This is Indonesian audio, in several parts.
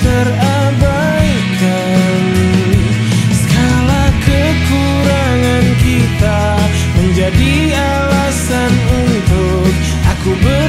terabaikan. Skala kekurangan kita Menjadi alasan untuk aku ber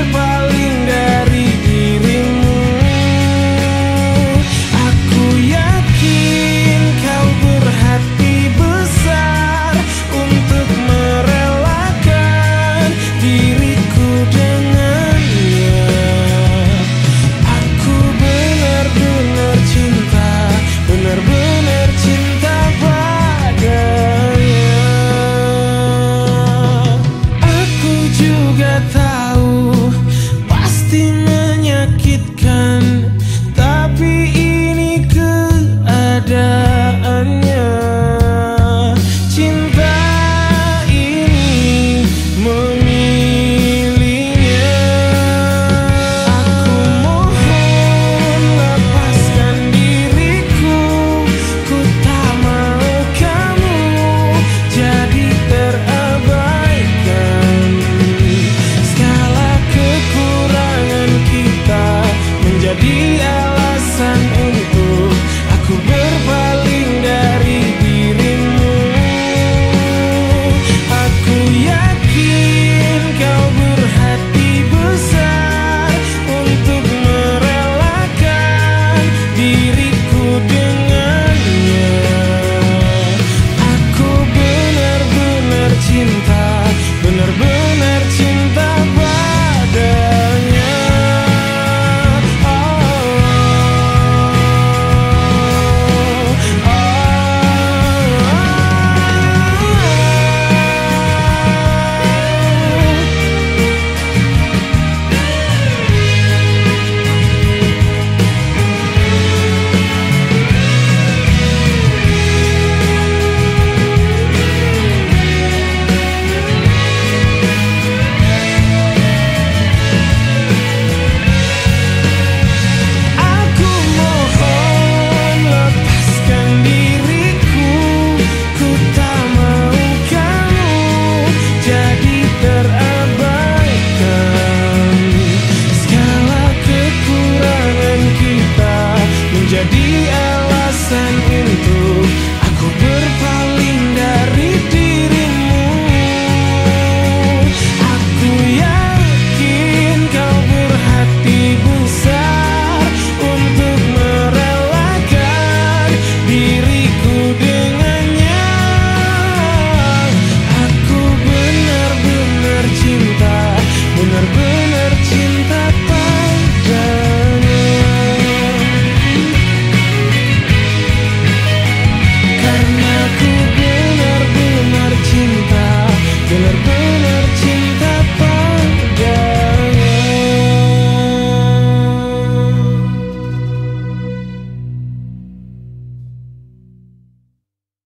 yeah.